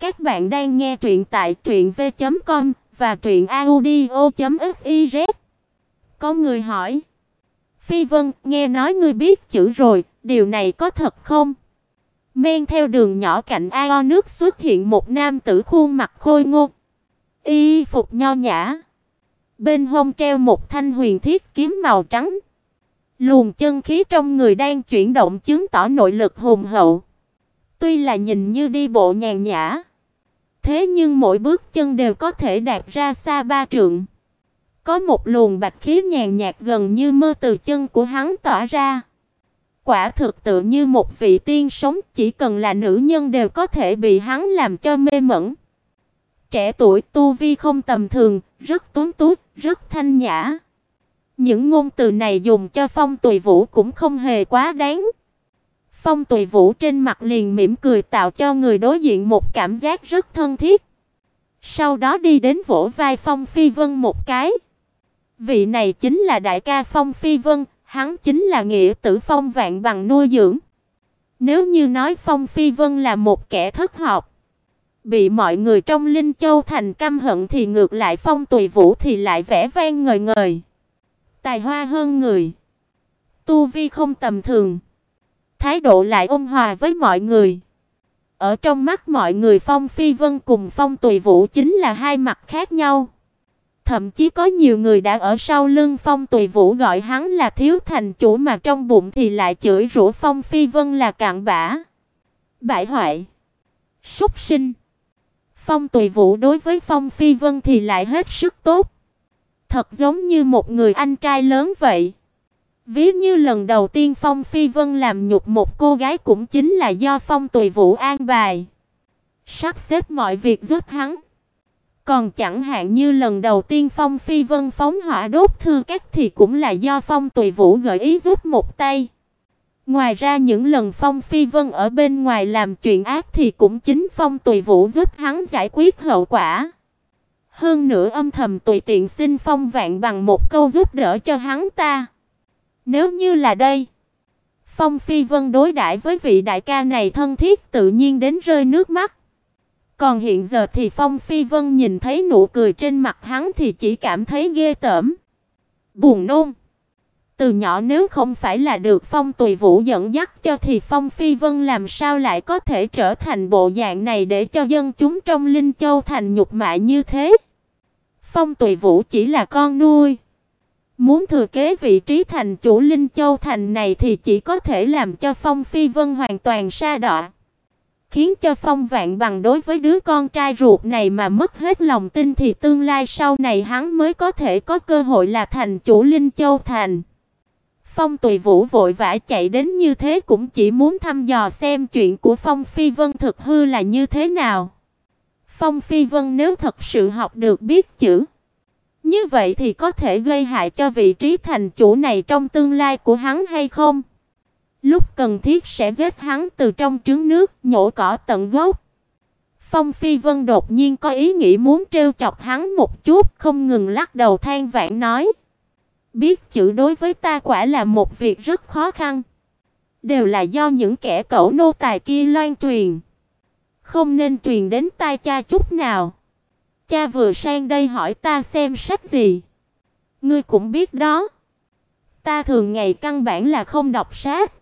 Các bạn đang nghe truyện tại truyệnv.com và truyệnaudio.fiz. Có người hỏi: "Phi Vân, nghe nói ngươi biết chữ rồi, điều này có thật không?" Men theo đường nhỏ cạnh ao nước xuất hiện một nam tử khuôn mặt khôi ngô, y phục nho nhã, bên hông treo một thanh huyền thiết kiếm màu trắng. Luồng chân khí trong người đang chuyển động chứng tỏ nội lực hùng hậu. Tuy là nhìn như đi bộ nhàn nhã, thế nhưng mỗi bước chân đều có thể đạt ra xa ba trượng. Có một luồng bạch khí nhàn nhạt gần như mơ từ chân của hắn tỏa ra. Quả thực tự như một vị tiên sống, chỉ cần là nữ nhân đều có thể bị hắn làm cho mê mẩn. Trẻ tuổi tu vi không tầm thường, rất tuấn tú, rất thanh nhã. Những ngôn từ này dùng cho Phong Tùy Vũ cũng không hề quá đáng. Phong Tùy Vũ trên mặt liền mỉm cười tạo cho người đối diện một cảm giác rất thân thiết. Sau đó đi đến vỗ vai Phong Phi Vân một cái. Vị này chính là đại ca Phong Phi Vân, hắn chính là nghĩa tử Phong Vạn bằng nuôi dưỡng. Nếu như nói Phong Phi Vân là một kẻ thất học, bị mọi người trong Linh Châu thành căm hận thì ngược lại Phong Tùy Vũ thì lại vẻ vang ngời ngời. Tài hoa hơn người, tu vi không tầm thường thái độ lại ôn hòa với mọi người. Ở trong mắt mọi người Phong Phi Vân cùng Phong Tùy Vũ chính là hai mặt khác nhau. Thậm chí có nhiều người đã ở sau lưng Phong Tùy Vũ gọi hắn là thiếu thành chủ mà trong bụng thì lại chửi rủa Phong Phi Vân là cặn bã, bại hoại, súc sinh. Phong Tùy Vũ đối với Phong Phi Vân thì lại hết sức tốt, thật giống như một người anh trai lớn vậy. Ví như lần đầu tiên Phong Phi Vân làm nhục một cô gái cũng chính là do Phong Tùy Vũ an bài, sắp xếp mọi việc giúp hắn. Còn chẳng hạn như lần đầu tiên Phong Phi Vân phóng hỏa đốt thư các thì cũng là do Phong Tùy Vũ gợi ý giúp một tay. Ngoài ra những lần Phong Phi Vân ở bên ngoài làm chuyện ác thì cũng chính Phong Tùy Vũ giúp hắn giải quyết hậu quả. Hơn nữa âm thầm tùy tiện xin Phong Vạn bằng một câu giúp đỡ cho hắn ta. Nếu như là đây, Phong Phi Vân đối đãi với vị đại ca này thân thiết tự nhiên đến rơi nước mắt. Còn hiện giờ thì Phong Phi Vân nhìn thấy nụ cười trên mặt hắn thì chỉ cảm thấy ghê tởm, buồn nôn. Từ nhỏ nếu không phải là được Phong Tùy Vũ dẫn dắt cho thì Phong Phi Vân làm sao lại có thể trở thành bộ dạng này để cho dân chúng trong Linh Châu thành nhục mạ như thế. Phong Tùy Vũ chỉ là con nuôi. Muốn thừa kế vị trí thành chủ Linh Châu thành này thì chỉ có thể làm cho Phong Phi Vân hoàn toàn sa đọa, khiến cho Phong Vạn bằng đối với đứa con trai ruột này mà mất hết lòng tin thì tương lai sau này hắn mới có thể có cơ hội là thành chủ Linh Châu thành. Phong Tùy Vũ vội vã chạy đến như thế cũng chỉ muốn thăm dò xem chuyện của Phong Phi Vân thực hư là như thế nào. Phong Phi Vân nếu thật sự học được biết chữ như vậy thì có thể gây hại cho vị trí thành chủ này trong tương lai của hắn hay không? Lúc cần thiết sẽ giết hắn từ trong trứng nước, nhổ cỏ tận gốc. Phong Phi Vân đột nhiên có ý nghĩ muốn trêu chọc hắn một chút, không ngừng lắc đầu than vãn nói: "Biết chữ đối với ta quả là một việc rất khó khăn, đều là do những kẻ cẩu nô tài kia loan truyền, không nên truyền đến tai cha chút nào." Cha vừa sang đây hỏi ta xem sách gì. Ngươi cũng biết đó. Ta thường ngày căn bản là không đọc sách.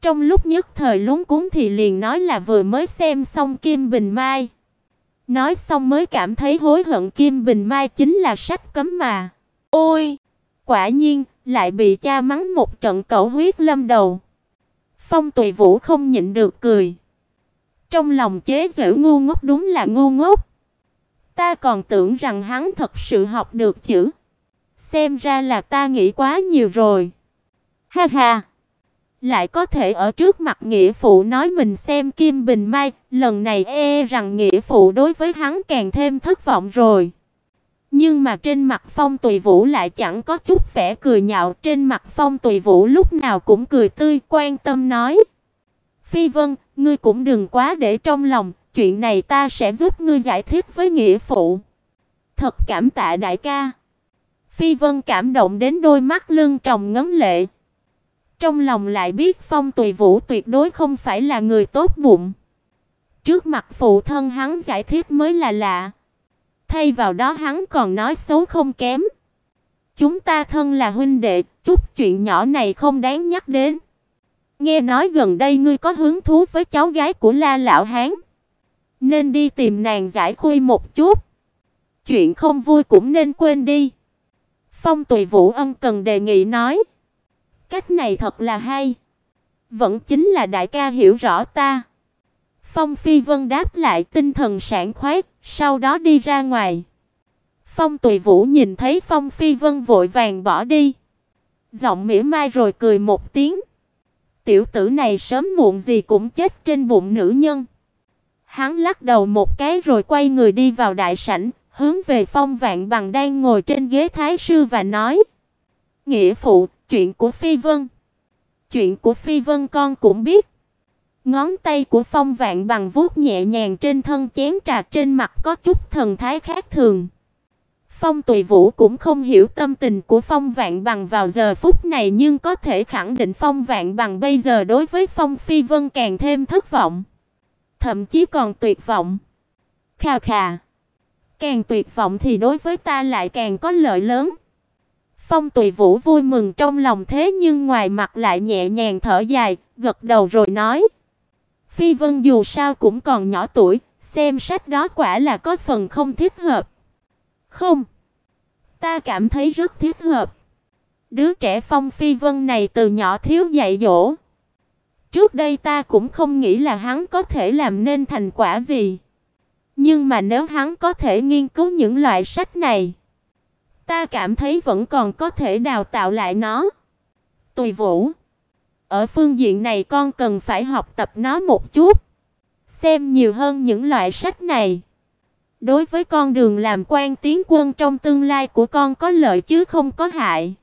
Trong lúc nhất thời lúng cuốn thì liền nói là vừa mới xem xong Kim Bình Mai. Nói xong mới cảm thấy hối hận Kim Bình Mai chính là sách cấm mà. Ôi, quả nhiên lại bị cha mắng một trận cẩu huyết lâm đầu. Phong Tùy Vũ không nhịn được cười. Trong lòng chế giễu ngu ngốc đúng là ngu ngốc. Ta còn tưởng rằng hắn thật sự học được chữ. Xem ra là ta nghĩ quá nhiều rồi. Ha ha. Lại có thể ở trước mặt nghĩa phụ nói mình xem Kim Bình Mai, lần này e rằng nghĩa phụ đối với hắn càng thêm thất vọng rồi. Nhưng mà trên mặt Phong Tùy Vũ lại chẳng có chút vẻ cười nhạo, trên mặt Phong Tùy Vũ lúc nào cũng cười tươi, quan tâm nói: "Phi Vân, ngươi cũng đừng quá để trong lòng, chuyện này ta sẽ giúp ngươi giải thích với nghĩa phụ. Thật cảm tạ đại ca. Phi Vân cảm động đến đôi mắt lưng tròng ngấm lệ. Trong lòng lại biết Phong Tùy Vũ tuyệt đối không phải là người tốt bụng. trước mặt phụ thân hắn giải thích mới là lạ. Thay vào đó hắn còn nói xấu không kém. Chúng ta thân là huynh đệ, chút chuyện nhỏ này không đáng nhắc đến. Nghe nói gần đây ngươi có hứng thú với cháu gái của La lão hán, nên đi tìm nàng giải khuây một chút. Chuyện không vui cũng nên quên đi. Phong Tùy Vũ ân cần đề nghị nói, cách này thật là hay. Vẫn chính là đại ca hiểu rõ ta. Phong Phi Vân đáp lại tinh thần sảng khoái, sau đó đi ra ngoài. Phong Tùy Vũ nhìn thấy Phong Phi Vân vội vàng bỏ đi, giọng mỉa mai rồi cười một tiếng. Tiểu tử này sớm muộn gì cũng chết trên bụng nữ nhân. Hắn lắc đầu một cái rồi quay người đi vào đại sảnh, hướng về Phong Vạn Bằng đang ngồi trên ghế thái sư và nói: "Nghĩa phụ, chuyện của Phi Vân, chuyện của Phi Vân con cũng biết." Ngón tay của Phong Vạn Bằng vuốt nhẹ nhàng trên thân chén trà trên mặt có chút thần thái khác thường. Phong Tùy Vũ cũng không hiểu tâm tình của Phong Vạn Bằng vào giờ phút này nhưng có thể khẳng định Phong Vạn Bằng bây giờ đối với Phong Phi Vân càng thêm thất vọng, thậm chí còn tuyệt vọng. Khà khà. Càng tuyệt vọng thì đối với ta lại càng có lợi lớn. Phong Tùy Vũ vui mừng trong lòng thế nhưng ngoài mặt lại nhẹ nhàng thở dài, gật đầu rồi nói: Phi Vân dù sao cũng còn nhỏ tuổi, xem sách đó quả là có phần không thích hợp. Không, ta cảm thấy rất thích hợp. Đứa trẻ Phong Phi Vân này từ nhỏ thiếu dạy dỗ. Trước đây ta cũng không nghĩ là hắn có thể làm nên thành quả gì. Nhưng mà nếu hắn có thể nghiên cứu những loại sách này, ta cảm thấy vẫn còn có thể đào tạo lại nó. Tùy Vũ, ở phương diện này con cần phải học tập nó một chút, xem nhiều hơn những loại sách này. Đối với con đường làm quan tiến quân trong tương lai của con có lợi chứ không có hại.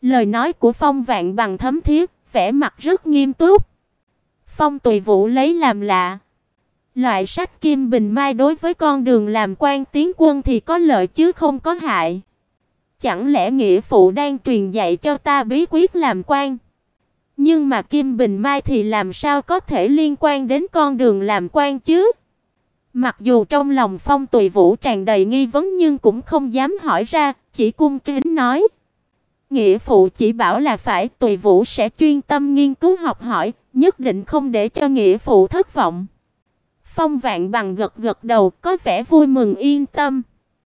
Lời nói của Phong Vạn bằng thấm thiết, vẻ mặt rất nghiêm túc. Phong Tùy Vũ lấy làm lạ. Loại sách Kim Bình Mai đối với con đường làm quan tiến quân thì có lợi chứ không có hại. Chẳng lẽ nghĩa phụ đang truyền dạy cho ta bí quyết làm quan? Nhưng mà Kim Bình Mai thì làm sao có thể liên quan đến con đường làm quan chứ? Mặc dù trong lòng Phong Tùy Vũ tràn đầy nghi vấn nhưng cũng không dám hỏi ra, chỉ cung kính nói: "Nghĩa phụ chỉ bảo là phải, Tùy Vũ sẽ chuyên tâm nghiên cứu học hỏi, nhất định không để cho nghĩa phụ thất vọng." Phong Vạn Bằng gật gật đầu, có vẻ vui mừng yên tâm.